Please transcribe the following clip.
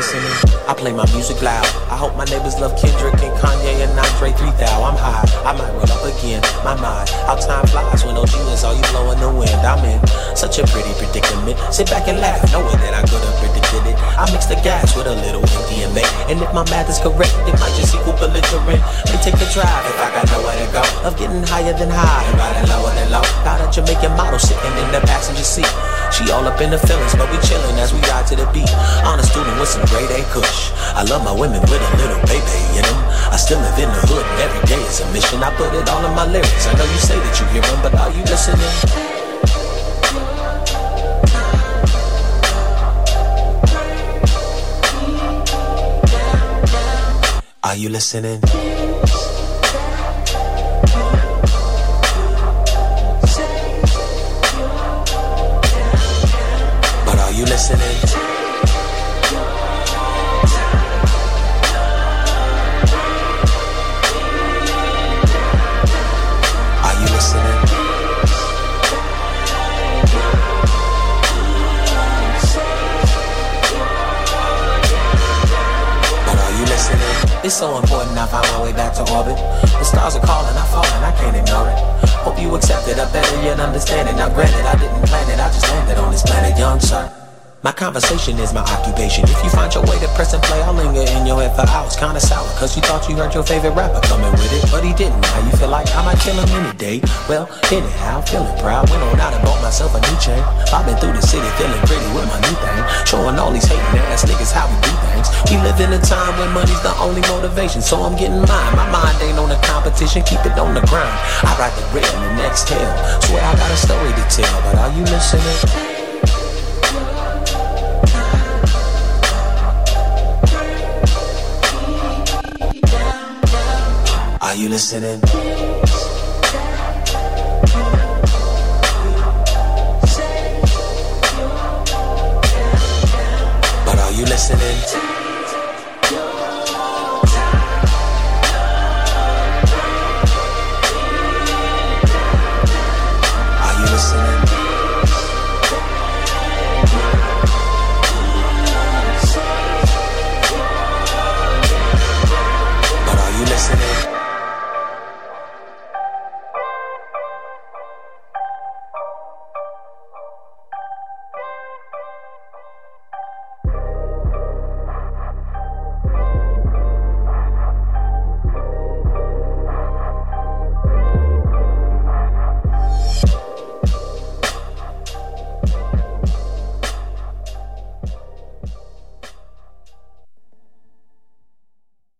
listening? I play my music loud. I hope my neighbors love Kendrick and Kanye and Andre 3000. I'm high, I might roll up again. My mind, how time flies when OG is all you blowing the wind. I'm in such a pretty predicament. Sit back and laugh, knowing that I could have predicted it. I mix the gas with a little MDMA. And if my math is correct, it might just equal belligerent. We take the drive if I got nowhere to go. Of getting higher than high and riding lower than low. Got a Jamaican model sitting in the passenger seat. She all up in the feelings, but we chillin' as we ride to the beat. On a student with some grade A kush. I love my women with a little baby in them. I still live in the hood, and every day is a mission. I put it all in my lyrics. I know you say that you hear them, but are you listening? Are you listening? You listening? Are you listening? Are you listening? It's so important I find my way back to orbit. The stars are calling, I fall and I can't ignore it. Hope you accept it, I better yet understand it. Now granted, I didn't plan it, I just landed on this planet, young sir. My conversation is my occupation. If you find your way to press and play, I'll linger in your head for hours. Kinda sour, cause you thought you heard your favorite rapper coming with it, but he didn't. Now you feel like I might kill him any day. Well, anyhow, feeling proud. Went on out and bought myself a new chain. I've been through the city feeling pretty with my new thing. Showing all these hating ass niggas how we do things. We live in a time when money's the only motivation, so I'm getting mine. My mind ain't on the competition, keep it on the grind. I write the rail and exhale. Swear I got a story to tell, but are you listening? you listening? But are you listening?